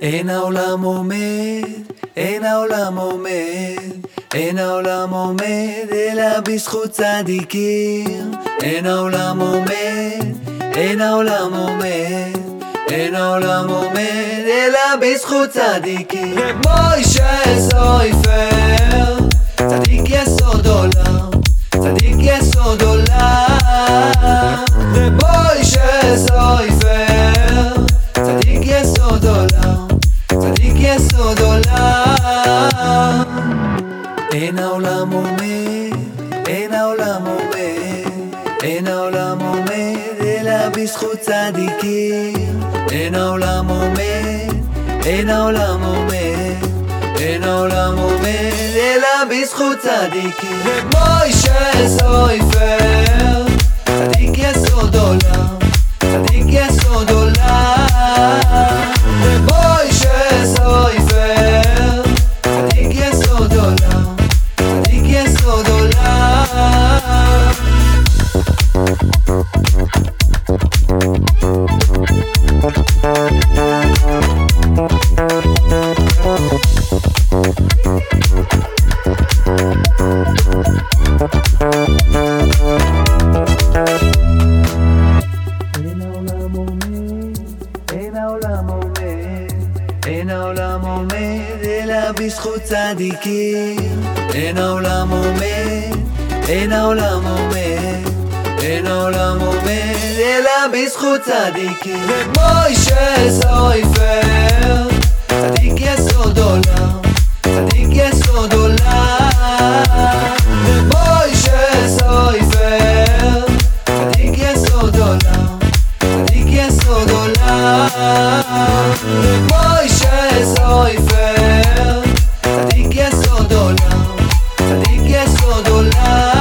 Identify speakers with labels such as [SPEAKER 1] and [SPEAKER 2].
[SPEAKER 1] אין העולם עומד, אין העולם עומד, אין העולם עומד, אלא בזכות צדיקים. אין העולם עומד, אין העולם עומד, אין העולם עומד, אלא בזכות צדיקים. רב מוישה סויפר, צדיק יסוד עולם, אין העולם עומד, אין העולם עומד, אין העולם עומד, אלא בזכות צדיקים. אין העולם עומד, אין העולם עומד, אין העולם עומד, אלא בזכות צדיקים. מוישה סויפר, אין העולם עומד, אלא בזכות צדיקים. אין העולם עומד, אין העולם עומד, אין העולם עומד, אלא בזכות צדיקים. ומוישה סויפר, צדיק יסוד עולם, צדיק יסוד עולם. ומוישה סויפר, צדיק יסוד עולם, צדיק יסוד עולם. todo lado.